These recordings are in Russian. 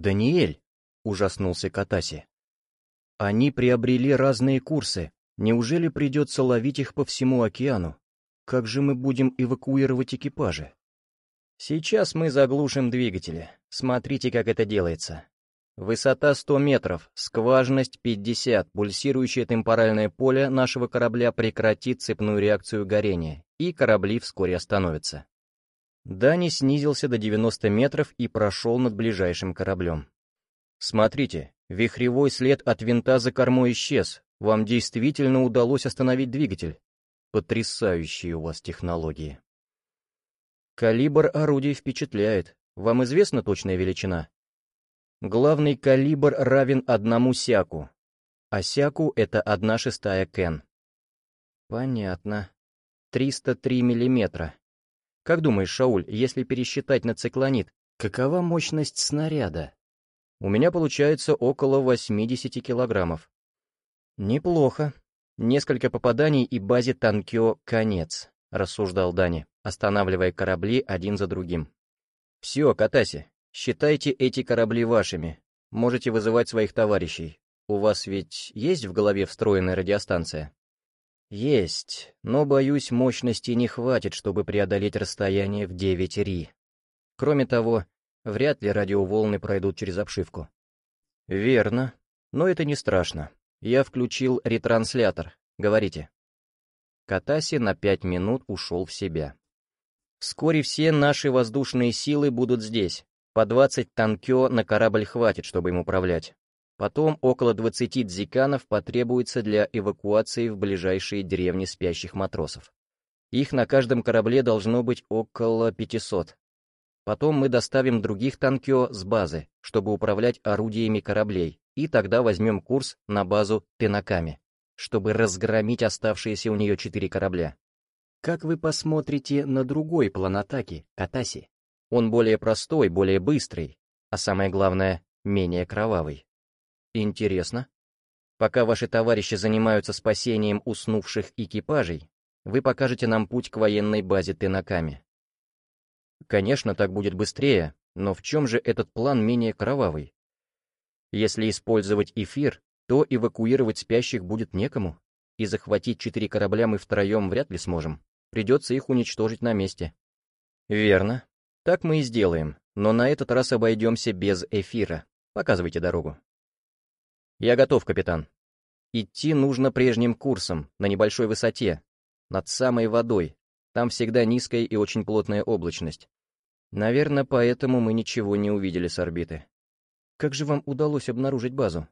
«Даниэль!» — ужаснулся Катаси. «Они приобрели разные курсы. Неужели придется ловить их по всему океану? Как же мы будем эвакуировать экипажи?» «Сейчас мы заглушим двигатели. Смотрите, как это делается. Высота 100 метров, скважность 50, пульсирующее темпоральное поле нашего корабля прекратит цепную реакцию горения, и корабли вскоре остановятся. Дани снизился до 90 метров и прошел над ближайшим кораблем. «Смотрите, вихревой след от винта за кормой исчез. Вам действительно удалось остановить двигатель. Потрясающие у вас технологии». Калибр орудий впечатляет. Вам известна точная величина? Главный калибр равен одному сяку, а сяку — это одна шестая кен. Понятно. 303 миллиметра. Как думаешь, Шауль, если пересчитать на циклонит, какова мощность снаряда? У меня получается около 80 килограммов. Неплохо. Несколько попаданий и базе Танкё конец, рассуждал Дани, останавливая корабли один за другим. Все, Катаси, Считайте эти корабли вашими. Можете вызывать своих товарищей. У вас ведь есть в голове встроенная радиостанция? Есть, но, боюсь, мощности не хватит, чтобы преодолеть расстояние в 9 ри. Кроме того, вряд ли радиоволны пройдут через обшивку. Верно, но это не страшно. Я включил ретранслятор. Говорите. Катаси на пять минут ушел в себя. Вскоре все наши воздушные силы будут здесь. По 20 танкё на корабль хватит, чтобы им управлять. Потом около 20 дзиканов потребуется для эвакуации в ближайшие деревни спящих матросов. Их на каждом корабле должно быть около 500. Потом мы доставим других танкё с базы, чтобы управлять орудиями кораблей, и тогда возьмем курс на базу Тенаками, чтобы разгромить оставшиеся у нее четыре корабля. Как вы посмотрите на другой план атаки, Катаси? Он более простой, более быстрый, а самое главное, менее кровавый. Интересно. Пока ваши товарищи занимаются спасением уснувших экипажей, вы покажете нам путь к военной базе Тенаками. Конечно, так будет быстрее, но в чем же этот план менее кровавый? Если использовать эфир, то эвакуировать спящих будет некому, и захватить четыре корабля мы втроем вряд ли сможем. Придется их уничтожить на месте. Верно. Так мы и сделаем, но на этот раз обойдемся без эфира. Показывайте дорогу. Я готов, капитан. Идти нужно прежним курсом, на небольшой высоте, над самой водой. Там всегда низкая и очень плотная облачность. Наверное, поэтому мы ничего не увидели с орбиты. Как же вам удалось обнаружить базу?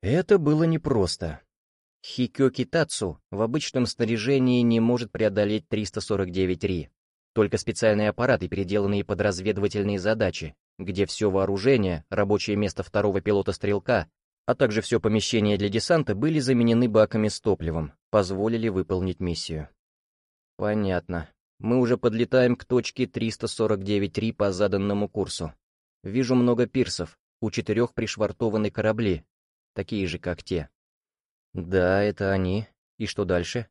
Это было непросто. Хикё Китацу в обычном снаряжении не может преодолеть 349 ри. Только специальные аппараты, переделанные под разведывательные задачи, где все вооружение, рабочее место второго пилота-стрелка, а также все помещение для десанта были заменены баками с топливом, позволили выполнить миссию. Понятно. Мы уже подлетаем к точке 349-3 по заданному курсу. Вижу много пирсов, у четырех пришвартованы корабли, такие же, как те. Да, это они. И что дальше?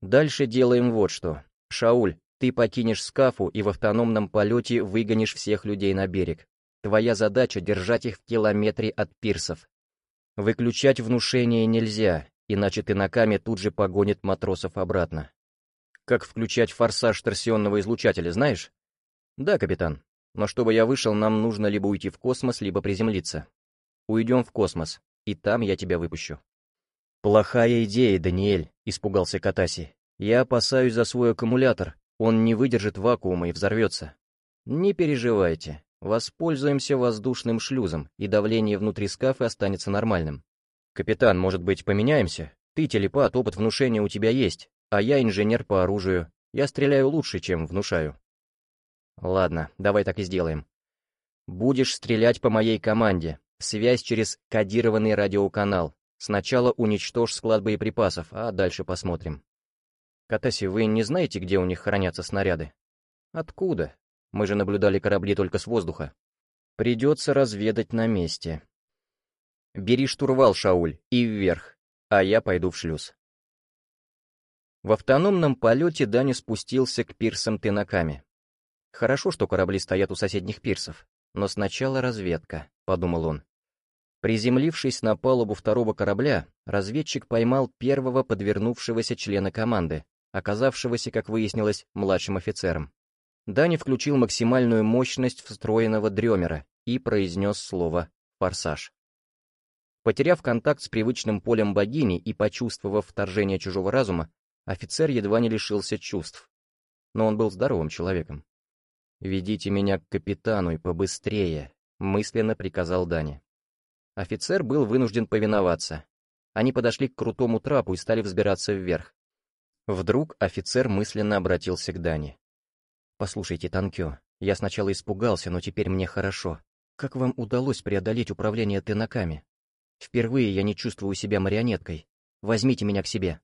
Дальше делаем вот что. Шауль, ты покинешь скафу и в автономном полете выгонишь всех людей на берег. Твоя задача — держать их в километре от пирсов. Выключать внушение нельзя, иначе ты на каме тут же погонит матросов обратно. Как включать форсаж торсионного излучателя, знаешь? Да, капитан. Но чтобы я вышел, нам нужно либо уйти в космос, либо приземлиться. Уйдем в космос, и там я тебя выпущу. Плохая идея, Даниэль, испугался Катаси. Я опасаюсь за свой аккумулятор. Он не выдержит вакуума и взорвется. Не переживайте, воспользуемся воздушным шлюзом, и давление внутри скафа останется нормальным. Капитан, может быть, поменяемся? Ты телепат, опыт внушения у тебя есть, а я инженер по оружию. Я стреляю лучше, чем внушаю. Ладно, давай так и сделаем. Будешь стрелять по моей команде. Связь через кодированный радиоканал. Сначала уничтожь склад боеприпасов, а дальше посмотрим. Катаси, вы не знаете, где у них хранятся снаряды? Откуда? Мы же наблюдали корабли только с воздуха. Придется разведать на месте. Бери штурвал, Шауль, и вверх, а я пойду в шлюз. В автономном полете Дани спустился к пирсам Тенаками. Хорошо, что корабли стоят у соседних пирсов. но сначала разведка», — подумал он. Приземлившись на палубу второго корабля, разведчик поймал первого подвернувшегося члена команды, оказавшегося, как выяснилось, младшим офицером. Дани включил максимальную мощность встроенного дремера и произнес слово «форсаж». Потеряв контакт с привычным полем богини и почувствовав вторжение чужого разума, офицер едва не лишился чувств. Но он был здоровым человеком. «Ведите меня к капитану и побыстрее», — мысленно приказал Дани. Офицер был вынужден повиноваться. Они подошли к крутому трапу и стали взбираться вверх. Вдруг офицер мысленно обратился к Дани. «Послушайте, Танкё, я сначала испугался, но теперь мне хорошо. Как вам удалось преодолеть управление тынаками? Впервые я не чувствую себя марионеткой. Возьмите меня к себе».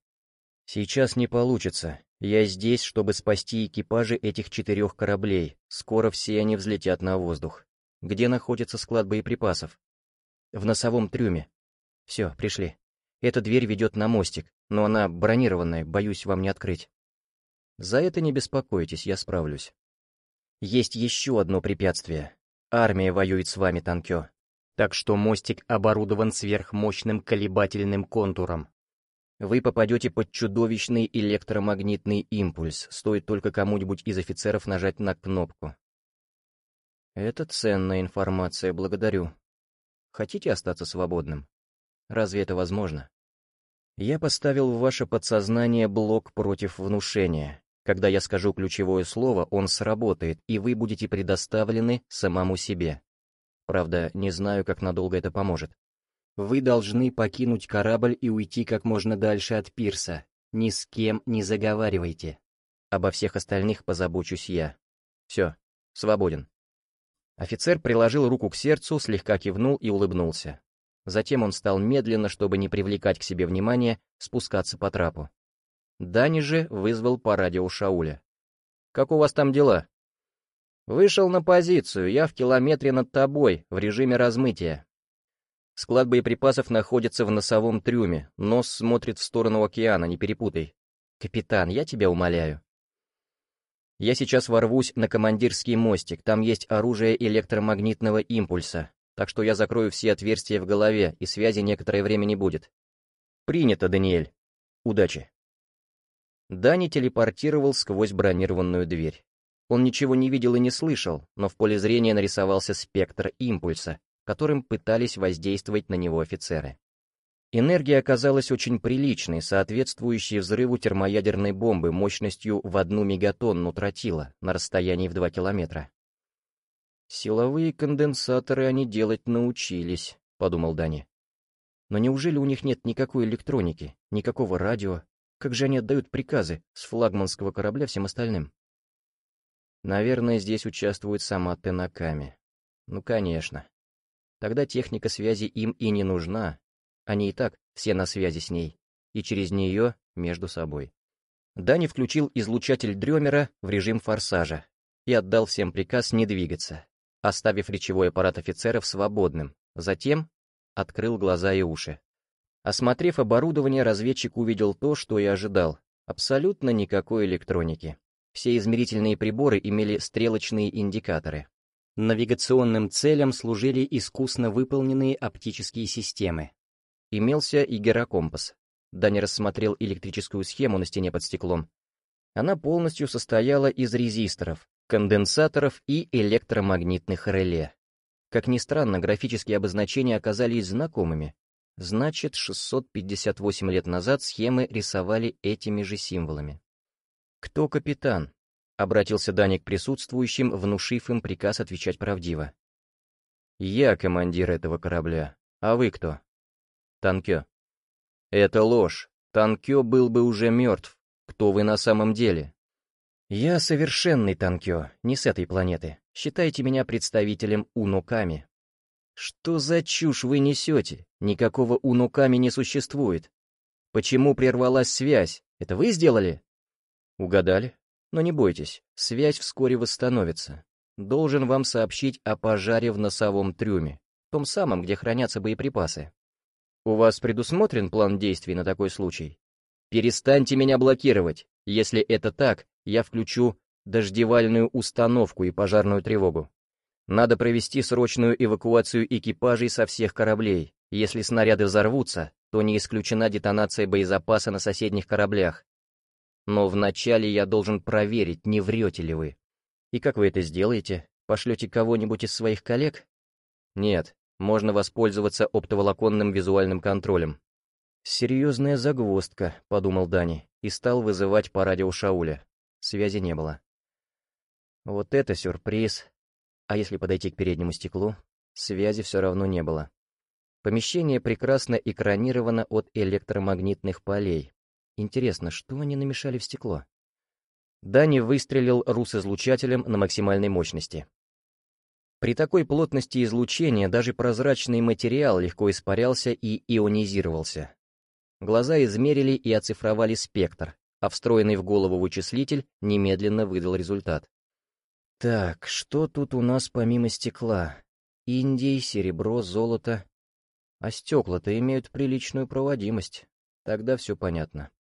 «Сейчас не получится. Я здесь, чтобы спасти экипажи этих четырех кораблей. Скоро все они взлетят на воздух. Где находится склад боеприпасов?» В носовом трюме. Все, пришли. Эта дверь ведет на мостик, но она бронированная, боюсь вам не открыть. За это не беспокойтесь, я справлюсь. Есть еще одно препятствие. Армия воюет с вами, Танкё. Так что мостик оборудован сверхмощным колебательным контуром. Вы попадете под чудовищный электромагнитный импульс, стоит только кому-нибудь из офицеров нажать на кнопку. Это ценная информация, благодарю. Хотите остаться свободным? Разве это возможно? Я поставил в ваше подсознание блок против внушения. Когда я скажу ключевое слово, он сработает, и вы будете предоставлены самому себе. Правда, не знаю, как надолго это поможет. Вы должны покинуть корабль и уйти как можно дальше от пирса. Ни с кем не заговаривайте. Обо всех остальных позабочусь я. Все, свободен. Офицер приложил руку к сердцу, слегка кивнул и улыбнулся. Затем он стал медленно, чтобы не привлекать к себе внимания, спускаться по трапу. Дани же вызвал по радио Шауля. «Как у вас там дела?» «Вышел на позицию, я в километре над тобой, в режиме размытия». Склад боеприпасов находится в носовом трюме, нос смотрит в сторону океана, не перепутай. «Капитан, я тебя умоляю». Я сейчас ворвусь на командирский мостик, там есть оружие электромагнитного импульса, так что я закрою все отверстия в голове, и связи некоторое время не будет. Принято, Даниэль. Удачи. Дани телепортировал сквозь бронированную дверь. Он ничего не видел и не слышал, но в поле зрения нарисовался спектр импульса, которым пытались воздействовать на него офицеры. Энергия оказалась очень приличной, соответствующей взрыву термоядерной бомбы мощностью в одну мегатонну тротила на расстоянии в 2 километра. «Силовые конденсаторы они делать научились», — подумал Дани. «Но неужели у них нет никакой электроники, никакого радио? Как же они отдают приказы с флагманского корабля всем остальным?» «Наверное, здесь участвует сама Тенаками. Ну, конечно. Тогда техника связи им и не нужна, они и так все на связи с ней, и через нее между собой. Дани включил излучатель Дрёмера в режим форсажа и отдал всем приказ не двигаться, оставив речевой аппарат офицеров свободным, затем открыл глаза и уши. Осмотрев оборудование, разведчик увидел то, что и ожидал. Абсолютно никакой электроники. Все измерительные приборы имели стрелочные индикаторы. Навигационным целям служили искусно выполненные оптические системы, Имелся и герокомпас. Даня рассмотрел электрическую схему на стене под стеклом. Она полностью состояла из резисторов, конденсаторов и электромагнитных реле. Как ни странно, графические обозначения оказались знакомыми. Значит, 658 лет назад схемы рисовали этими же символами. «Кто капитан?» — обратился Даня к присутствующим, внушив им приказ отвечать правдиво. «Я командир этого корабля. А вы кто?» Танкё. Это ложь. Танкё был бы уже мертв. Кто вы на самом деле? Я совершенный Танкё, не с этой планеты. Считайте меня представителем Унуками. Что за чушь вы несете? Никакого Унуками не существует. Почему прервалась связь? Это вы сделали? Угадали? Но не бойтесь, связь вскоре восстановится. Должен вам сообщить о пожаре в носовом трюме, том самом, где хранятся боеприпасы. У вас предусмотрен план действий на такой случай? Перестаньте меня блокировать. Если это так, я включу дождевальную установку и пожарную тревогу. Надо провести срочную эвакуацию экипажей со всех кораблей. Если снаряды взорвутся, то не исключена детонация боезапаса на соседних кораблях. Но вначале я должен проверить, не врете ли вы. И как вы это сделаете? Пошлете кого-нибудь из своих коллег? Нет, можно воспользоваться оптоволоконным визуальным контролем. «Серьезная загвоздка», — подумал Дани, и стал вызывать по радио Шауля. Связи не было. Вот это сюрприз. А если подойти к переднему стеклу? Связи все равно не было. Помещение прекрасно экранировано от электромагнитных полей. Интересно, что они намешали в стекло? Дани выстрелил рус-излучателем на максимальной мощности. При такой плотности излучения даже прозрачный материал легко испарялся и ионизировался. Глаза измерили и оцифровали спектр, а встроенный в голову вычислитель немедленно выдал результат. Так, что тут у нас помимо стекла? Индий, серебро, золото. А стекла-то имеют приличную проводимость. Тогда все понятно.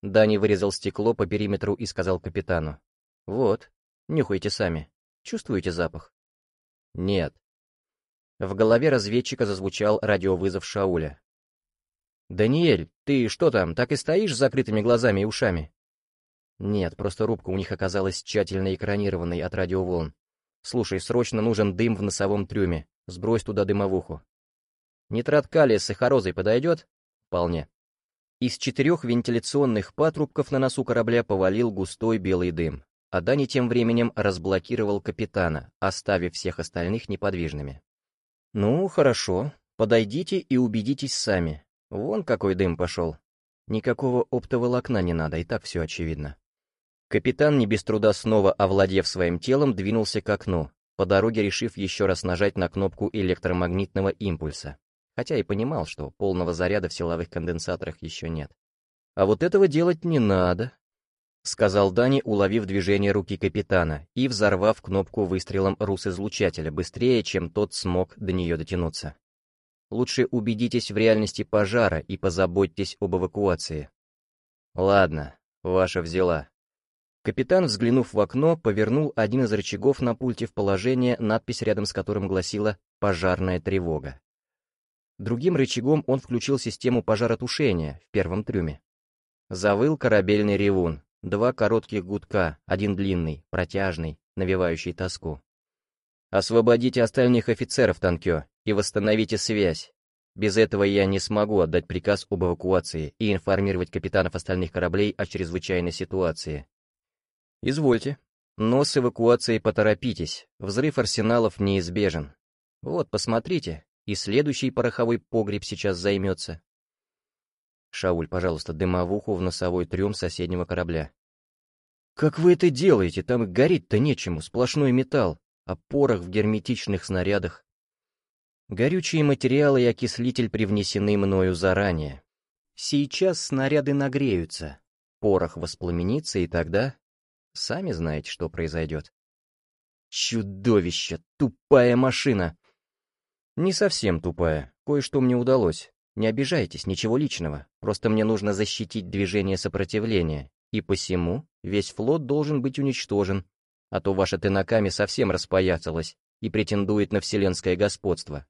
Дани вырезал стекло по периметру и сказал капитану. «Вот, нюхайте сами. Чувствуете запах?» «Нет». В голове разведчика зазвучал радиовызов Шауля. «Даниэль, ты что там, так и стоишь с закрытыми глазами и ушами?» «Нет, просто рубка у них оказалась тщательно экранированной от радиоволн. Слушай, срочно нужен дым в носовом трюме. Сбрось туда дымовуху». «Нитрат калия с сахарозой подойдет?» «Вполне». Из четырех вентиляционных патрубков на носу корабля повалил густой белый дым, а Дани тем временем разблокировал капитана, оставив всех остальных неподвижными. «Ну, хорошо. Подойдите и убедитесь сами. Вон какой дым пошел. Никакого оптоволокна не надо, и так все очевидно». Капитан, не без труда снова овладев своим телом, двинулся к окну, по дороге решив еще раз нажать на кнопку электромагнитного импульса хотя и понимал, что полного заряда в силовых конденсаторах еще нет. «А вот этого делать не надо», — сказал Дани, уловив движение руки капитана и взорвав кнопку выстрелом рус-излучателя быстрее, чем тот смог до нее дотянуться. «Лучше убедитесь в реальности пожара и позаботьтесь об эвакуации». «Ладно, ваша взяла». Капитан, взглянув в окно, повернул один из рычагов на пульте в положение, надпись рядом с которым гласила «Пожарная тревога». Другим рычагом он включил систему пожаротушения в первом трюме. Завыл корабельный ревун. Два коротких гудка, один длинный, протяжный, навевающий тоску. «Освободите остальных офицеров, Танкё, и восстановите связь. Без этого я не смогу отдать приказ об эвакуации и информировать капитанов остальных кораблей о чрезвычайной ситуации». «Извольте. Но с эвакуацией поторопитесь, взрыв арсеналов неизбежен. Вот, посмотрите, и следующий пороховой погреб сейчас займется. Шауль, пожалуйста, дымовуху в носовой трюм соседнего корабля. «Как вы это делаете? Там и гореть-то нечему, сплошной металл, а порох в герметичных снарядах. Горючие материалы и окислитель привнесены мною заранее. Сейчас снаряды нагреются, порох воспламенится, и тогда... Сами знаете, что произойдет. Чудовище! Тупая машина! «Не совсем тупая. Кое-что мне удалось. Не обижайтесь, ничего личного. Просто мне нужно защитить движение сопротивления. И посему весь флот должен быть уничтожен. А то ваша Тенаками совсем распоясалась и претендует на вселенское господство.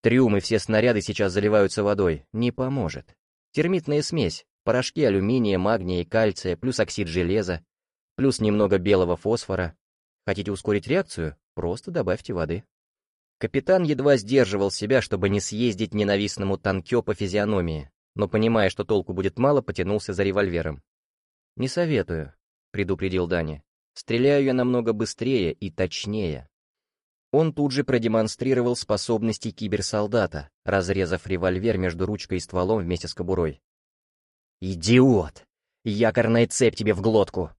Трюмы все снаряды сейчас заливаются водой. Не поможет. Термитная смесь, порошки алюминия, магния и кальция, плюс оксид железа, плюс немного белого фосфора. Хотите ускорить реакцию? Просто добавьте воды. Капитан едва сдерживал себя, чтобы не съездить ненавистному танкё по физиономии, но, понимая, что толку будет мало, потянулся за револьвером. «Не советую», — предупредил Дани. «Стреляю я намного быстрее и точнее». Он тут же продемонстрировал способности киберсолдата, разрезав револьвер между ручкой и стволом вместе с кобурой. «Идиот! Якорная цепь тебе в глотку!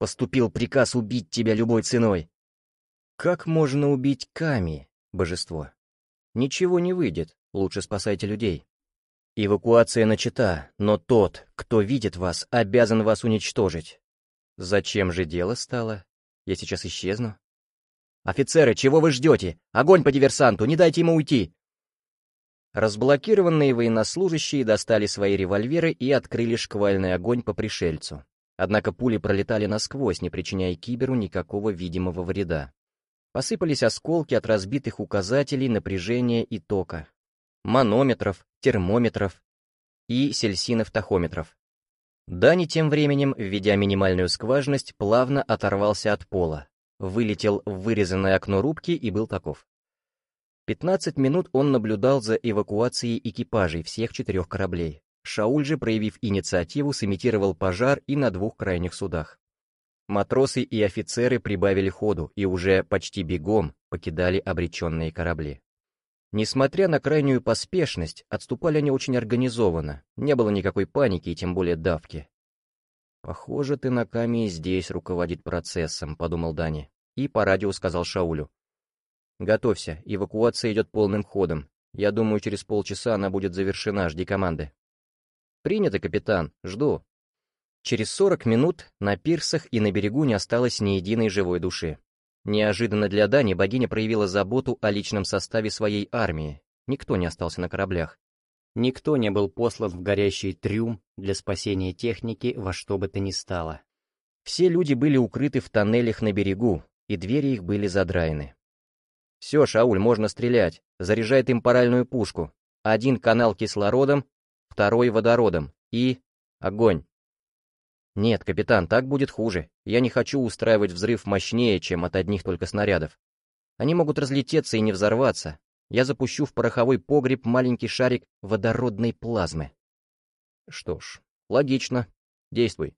Поступил приказ убить тебя любой ценой!» «Как можно убить Ками?» божество. Ничего не выйдет, лучше спасайте людей. Эвакуация начата, но тот, кто видит вас, обязан вас уничтожить. Зачем же дело стало? Я сейчас исчезну. Офицеры, чего вы ждете? Огонь по диверсанту, не дайте ему уйти! Разблокированные военнослужащие достали свои револьверы и открыли шквальный огонь по пришельцу. Однако пули пролетали насквозь, не причиняя киберу никакого видимого вреда. Посыпались осколки от разбитых указателей напряжения и тока, манометров, термометров и сельсинов-тахометров. Дани тем временем, введя минимальную скважность, плавно оторвался от пола, вылетел в вырезанное окно рубки и был таков. 15 минут он наблюдал за эвакуацией экипажей всех четырех кораблей. Шауль же, проявив инициативу, сымитировал пожар и на двух крайних судах. Матросы и офицеры прибавили ходу и уже почти бегом покидали обреченные корабли. Несмотря на крайнюю поспешность, отступали они очень организованно, не было никакой паники и тем более давки. «Похоже, ты на Каме здесь руководит процессом», — подумал Дани, и по радио сказал Шаулю. «Готовься, эвакуация идет полным ходом. Я думаю, через полчаса она будет завершена, жди команды». «Принято, капитан, жду», Через 40 минут на пирсах и на берегу не осталось ни единой живой души. Неожиданно для Дани богиня проявила заботу о личном составе своей армии. Никто не остался на кораблях. Никто не был послан в горящий трюм для спасения техники во что бы то ни стало. Все люди были укрыты в тоннелях на берегу, и двери их были задраены. «Все, Шауль, можно стрелять. Заряжай темпоральную пушку. Один канал кислородом, второй водородом. И... огонь!» «Нет, капитан, так будет хуже. Я не хочу устраивать взрыв мощнее, чем от одних только снарядов. Они могут разлететься и не взорваться. Я запущу в пороховой погреб маленький шарик водородной плазмы». Что ж, логично. Действуй.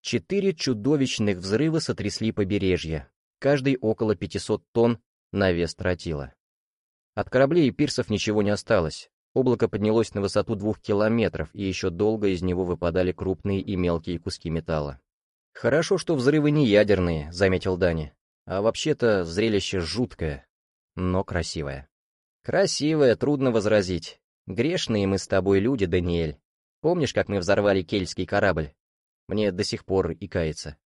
Четыре чудовищных взрыва сотрясли побережье, каждый около 500 тонн на вес тротила. От кораблей и пирсов ничего не осталось, Облако поднялось на высоту двух километров, и еще долго из него выпадали крупные и мелкие куски металла. «Хорошо, что взрывы не ядерные», — заметил Дани. «А вообще-то зрелище жуткое, но красивое». «Красивое, трудно возразить. Грешные мы с тобой люди, Даниэль. Помнишь, как мы взорвали кельтский корабль? Мне до сих пор и кается.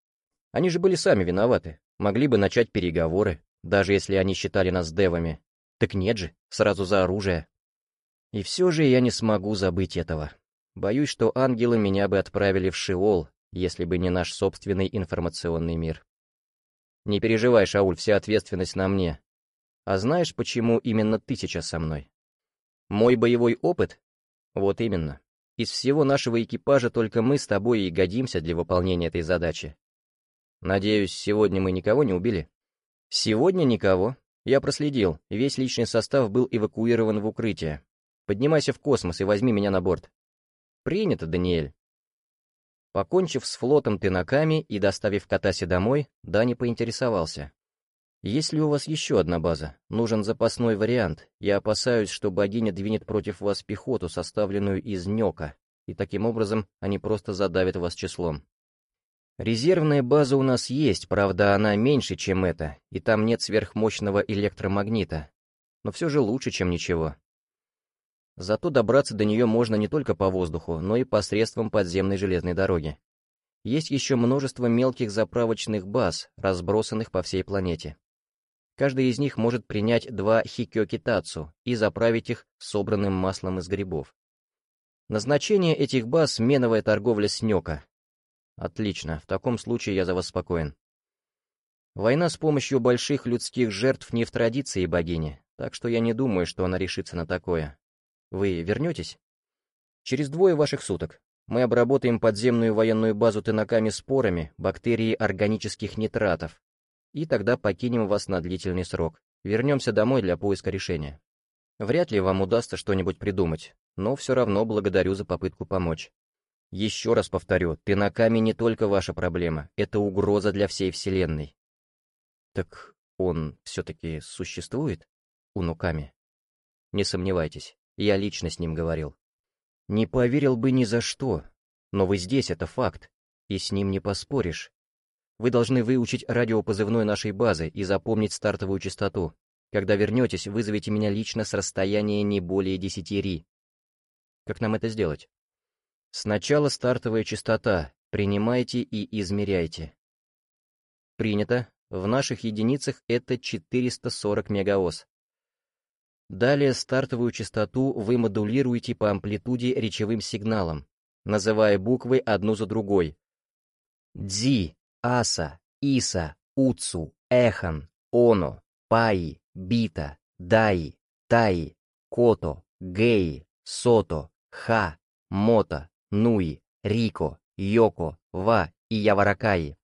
Они же были сами виноваты. Могли бы начать переговоры, даже если они считали нас девами. Так нет же, сразу за оружие. И все же я не смогу забыть этого. Боюсь, что ангелы меня бы отправили в Шиол, если бы не наш собственный информационный мир. Не переживай, Шауль, вся ответственность на мне. А знаешь, почему именно ты сейчас со мной? Мой боевой опыт? Вот именно. Из всего нашего экипажа только мы с тобой и годимся для выполнения этой задачи. Надеюсь, сегодня мы никого не убили? Сегодня никого. Я проследил, весь личный состав был эвакуирован в укрытие, Поднимайся в космос и возьми меня на борт». «Принято, Даниэль». Покончив с флотом Тынаками и доставив Катаси домой, Дани поинтересовался. «Есть ли у вас еще одна база? Нужен запасной вариант. Я опасаюсь, что богиня двинет против вас пехоту, составленную из нёка, и таким образом они просто задавят вас числом». «Резервная база у нас есть, правда, она меньше, чем эта, и там нет сверхмощного электромагнита. Но все же лучше, чем ничего. Зато добраться до нее можно не только по воздуху, но и посредством подземной железной дороги. Есть еще множество мелких заправочных баз, разбросанных по всей планете. Каждый из них может принять два хикёкитацу и заправить их собранным маслом из грибов. Назначение этих баз — меновая торговля с нёка. Отлично, в таком случае я за вас спокоен. Война с помощью больших людских жертв не в традиции богини, так что я не думаю, что она решится на такое. Вы вернетесь? Через двое ваших суток. Мы обработаем подземную военную базу тынаками спорами, бактерии органических нитратов. И тогда покинем вас на длительный срок. Вернемся домой для поиска решения. Вряд ли вам удастся что-нибудь придумать, но все равно благодарю за попытку помочь. Еще раз повторю, тынаками не только ваша проблема, это угроза для всей Вселенной. Так он все-таки существует? Унуками? Не сомневайтесь, я лично с ним говорил. Не поверил бы ни за что, но вы здесь, это факт, и с ним не поспоришь. Вы должны выучить радиопозывной нашей базы и запомнить стартовую частоту. Когда вернетесь, вызовите меня лично с расстояния не более 10 ри. Как нам это сделать? Сначала стартовая частота. Принимайте и измеряйте. Принято. В наших единицах это 440 мегаос. Далее стартовую частоту вы модулируете по амплитуде речевым сигналом, называя буквы одну за другой. Дзи, Аса, Иса, Уцу, Эхан, Оно, Паи, Бита, Даи, Таи, Кото, Геи, Сото, Ха, Мота, Нуи, Рико, Йоко, Ва и Яваракаи.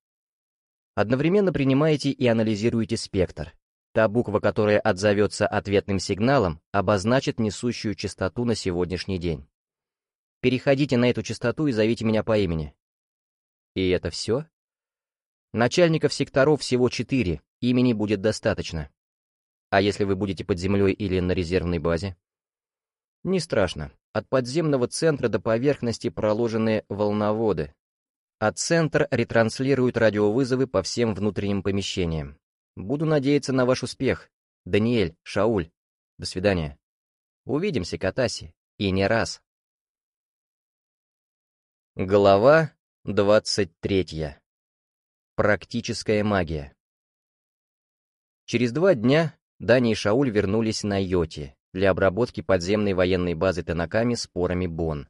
Одновременно принимаете и анализируете спектр. Та буква, которая отзовется ответным сигналом, обозначит несущую частоту на сегодняшний день. Переходите на эту частоту и зовите меня по имени. И это все? Начальников секторов всего четыре, имени будет достаточно. А если вы будете под землей или на резервной базе? Не страшно. От подземного центра до поверхности проложены волноводы, а центр ретранслирует радиовызовы по всем внутренним помещениям. Буду надеяться на ваш успех. Даниэль, Шауль. До свидания. Увидимся, Катаси. И не раз. Глава двадцать третья. Практическая магия. Через два дня Дани и Шауль вернулись на Йоте для обработки подземной военной базы Танаками спорами Бон.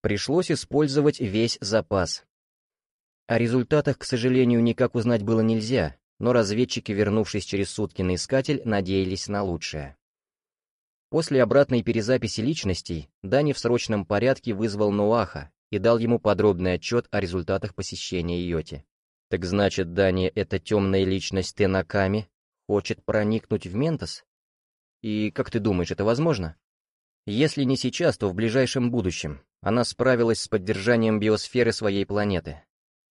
Пришлось использовать весь запас, о результатах, к сожалению, никак узнать было нельзя, но разведчики, вернувшись через сутки на Искатель, надеялись на лучшее. После обратной перезаписи личностей Дани в срочном порядке вызвал Нуаха и дал ему подробный отчет о результатах посещения Йоти. Так значит, Дани — это темная личность Тенаками, хочет проникнуть в Ментос? И как ты думаешь, это возможно? Если не сейчас, то в ближайшем будущем. Она справилась с поддержанием биосферы своей планеты,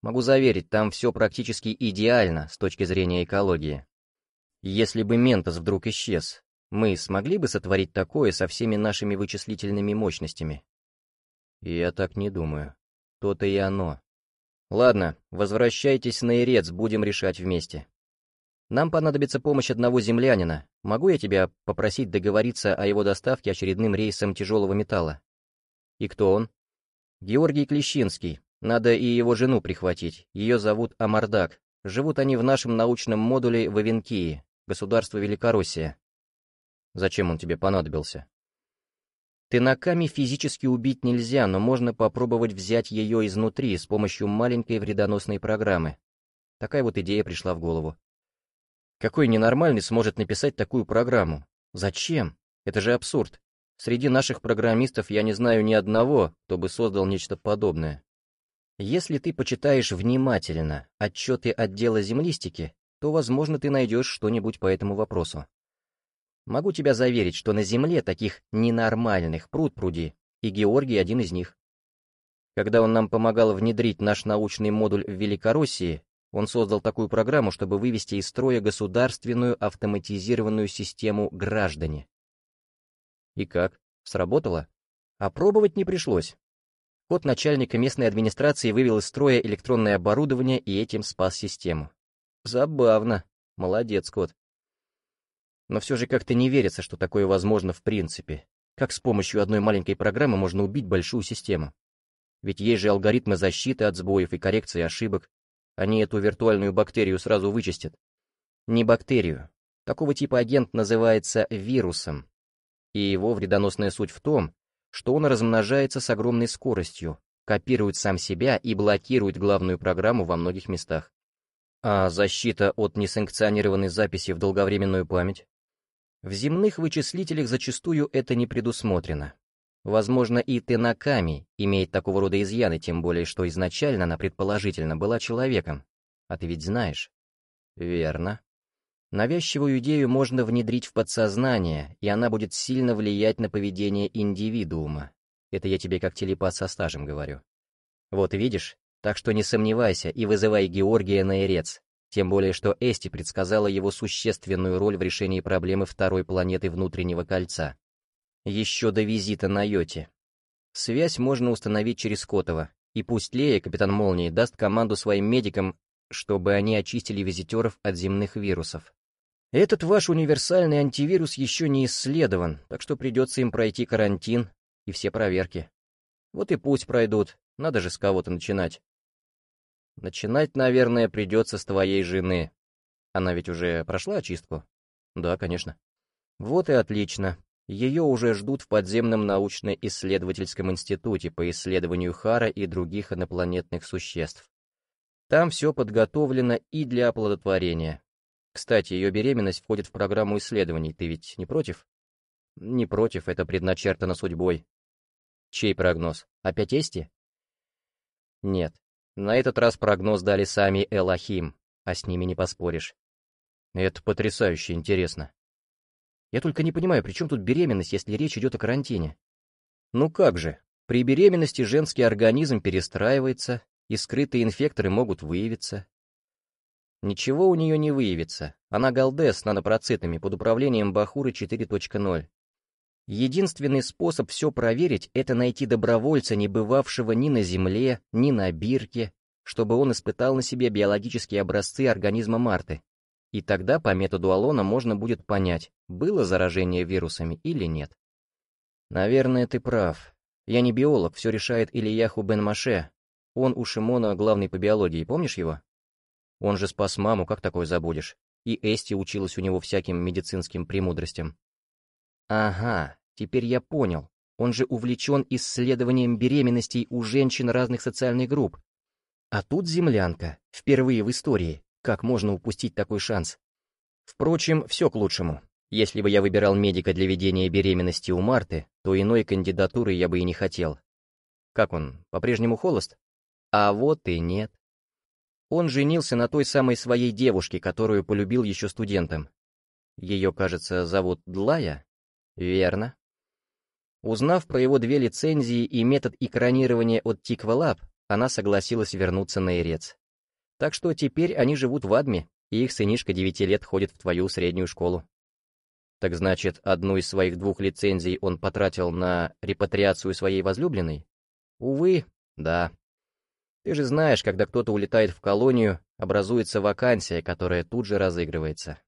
Могу заверить, там все практически идеально с точки зрения экологии. Если бы Ментос вдруг исчез, мы смогли бы сотворить такое со всеми нашими вычислительными мощностями? Я так не думаю. То-то и оно. Ладно, возвращайтесь на Ирец, будем решать вместе. Нам понадобится помощь одного землянина. Могу я тебя попросить договориться о его доставке очередным рейсом тяжелого металла? И кто он? Георгий Клещинский, надо и его жену прихватить. Ее зовут Амардак. Живут они в нашем научном модуле в Авенкии, государство Великороссия. Зачем он тебе понадобился? Тынаками физически убить нельзя, но можно попробовать взять ее изнутри с помощью маленькой вредоносной программы. Такая вот идея пришла в голову. Какой ненормальный сможет написать такую программу? Зачем? Это же абсурд. Среди наших программистов я не знаю ни одного, кто бы создал нечто подобное. Если ты почитаешь внимательно отчеты отдела землистики, то, возможно, ты найдешь что-нибудь по этому вопросу. Могу тебя заверить, что на Земле таких ненормальных пруд-пруди, и Георгий один из них. Когда он нам помогал внедрить наш научный модуль в Великороссии, он создал такую программу, чтобы вывести из строя государственную автоматизированную систему «Граждане». И как? Сработало? Опробовать не пришлось. Код начальника местной администрации вывел из строя электронное оборудование и этим спас систему. Забавно. Молодец, кот. Но все же как-то не верится, что такое возможно в принципе. Как с помощью одной маленькой программы можно убить большую систему? Ведь есть же алгоритмы защиты от сбоев и коррекции ошибок. Они эту виртуальную бактерию сразу вычистят. Не бактерию. Такого типа агент называется вирусом. И его вредоносная суть в том, что он размножается с огромной скоростью, копирует сам себя и блокирует главную программу во многих местах. А защита от несанкционированной записи в долговременную память? В земных вычислителях зачастую это не предусмотрено. Возможно, и Тенаками имеет такого рода изъяны, тем более, что изначально она, предположительно, была человеком. А ты ведь знаешь? Верно. Навязчивую идею можно внедрить в подсознание, и она будет сильно влиять на поведение индивидуума. Это я тебе как телепат со стажем говорю. Вот видишь? Так что не сомневайся и вызывай Георгия на Эрец. Тем более, что Эсти предсказала его существенную роль в решении проблемы второй планеты внутреннего кольца. Еще до визита на Йоте. Связь можно установить через Котова, и пусть Лея, капитан Молнии, даст команду своим медикам, чтобы они очистили визитеров от земных вирусов. Этот ваш универсальный антивирус еще не исследован, так что придется им пройти карантин и все проверки. Вот и пусть пройдут, надо же с кого-то начинать. Начинать, наверное, придется с твоей жены. Она ведь уже прошла очистку? Да, конечно. Вот и отлично. Ее уже ждут в подземном научно-исследовательском институте по исследованию Хара и других инопланетных существ. Там все подготовлено и для оплодотворения. Кстати, ее беременность входит в программу исследований, ты ведь не против? Не против, это предначертано судьбой. Чей прогноз? Опять Эсти? Нет, на этот раз прогноз дали сами Элохим, а с ними не поспоришь. Это потрясающе интересно. Я только не понимаю, при чем тут беременность, если речь идет о карантине? Ну как же, при беременности женский организм перестраивается, и скрытые инфекторы могут выявиться. Ничего у нее не выявится. Она галдес с нанопроцитами под управлением Бахуры 4.0. Единственный способ все проверить — это найти добровольца, не бывавшего ни на Земле, ни на Бирке, чтобы он испытал на себе биологические образцы организма Марты. И тогда по методу Алона можно будет понять, было заражение вирусами или нет. Наверное, ты прав. Я не биолог, все решает Ильяху Бен Маше. Он у Шимона главный по биологии, помнишь его? Он же спас маму, как такое забудешь? И Эсти училась у него всяким медицинским премудростям. Ага, теперь я понял. Он же увлечен исследованием беременностей у женщин разных социальных групп. А тут землянка, впервые в истории. Как можно упустить такой шанс? Впрочем, все к лучшему. Если бы я выбирал медика для ведения беременности у Марты, то иной кандидатуры я бы и не хотел. Как он, по-прежнему холост? А вот и нет. Он женился на той самой своей девушке, которую полюбил еще студентом. Ее, кажется, зовут Длая? Верно. Узнав про его две лицензии и метод экранирования от Тиквалаб, она согласилась вернуться на Ирец. Так что теперь они живут в Адме, и их сынишка девяти лет ходит в твою среднюю школу. Так значит, одну из своих двух лицензий он потратил на репатриацию своей возлюбленной? Увы, да. Ты же знаешь, когда кто-то улетает в колонию, образуется вакансия, которая тут же разыгрывается.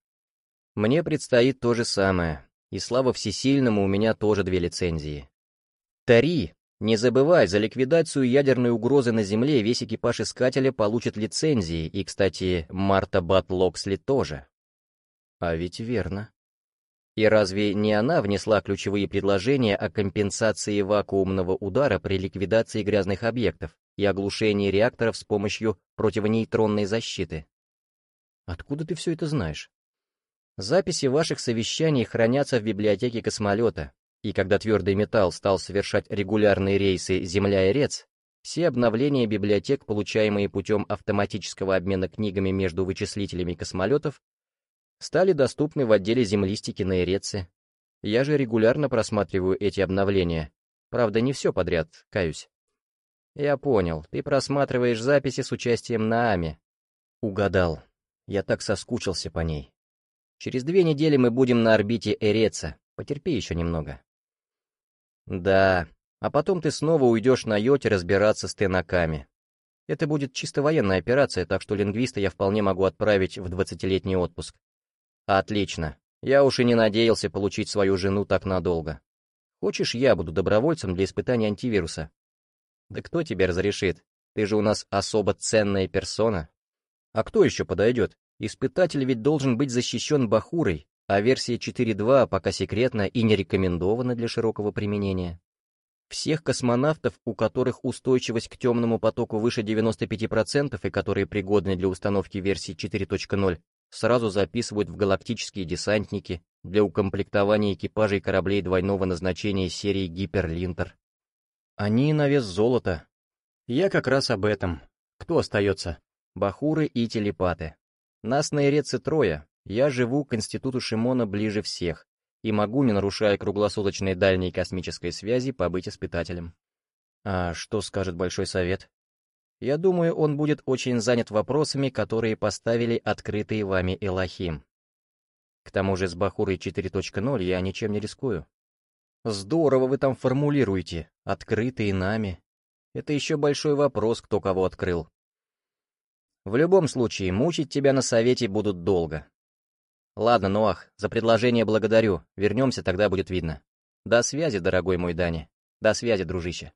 Мне предстоит то же самое, и слава всесильному, у меня тоже две лицензии. Тари, не забывай, за ликвидацию ядерной угрозы на Земле весь экипаж Искателя получит лицензии, и, кстати, Марта Бат Локсли тоже. А ведь верно. И разве не она внесла ключевые предложения о компенсации вакуумного удара при ликвидации грязных объектов и оглушении реакторов с помощью противонейтронной защиты? Откуда ты все это знаешь? Записи ваших совещаний хранятся в библиотеке космолета, и когда твердый металл стал совершать регулярные рейсы Земля и Рец, все обновления библиотек, получаемые путем автоматического обмена книгами между вычислителями космолетов, стали доступны в отделе землистики на Иреце. Я же регулярно просматриваю эти обновления. Правда, не все подряд, каюсь. Я понял, ты просматриваешь записи с участием Наами. Угадал. Я так соскучился по ней. Через две недели мы будем на орбите Эреца. Потерпи еще немного. Да, а потом ты снова уйдешь на йоте разбираться с тенаками. Это будет чисто военная операция, так что лингвиста я вполне могу отправить в двадцатилетний отпуск. Отлично. Я уж и не надеялся получить свою жену так надолго. Хочешь, я буду добровольцем для испытания антивируса? Да кто тебе разрешит? Ты же у нас особо ценная персона. А кто еще подойдет? Испытатель ведь должен быть защищен бахурой, а версия 4.2 пока секретна и не рекомендована для широкого применения. Всех космонавтов, у которых устойчивость к темному потоку выше 95% и которые пригодны для установки версии 4.0, сразу записывают в галактические десантники для укомплектования экипажей кораблей двойного назначения серии «Гиперлинтер». Они на вес золота. Я как раз об этом. Кто остается? Бахуры и телепаты. Нас на Иреце трое, я живу к институту Шимона ближе всех и могу, не нарушая круглосуточной дальней космической связи, побыть испытателем. А что скажет Большой Совет? Я думаю, он будет очень занят вопросами, которые поставили открытые вами Элохим. К тому же с Бахурой 4.0 я ничем не рискую. Здорово вы там формулируете, открытые нами. Это еще большой вопрос, кто кого открыл. В любом случае, мучить тебя на совете будут долго. Ладно, Ноах, за предложение благодарю. Вернемся, тогда будет видно. До связи, дорогой мой Дани. До связи, дружище.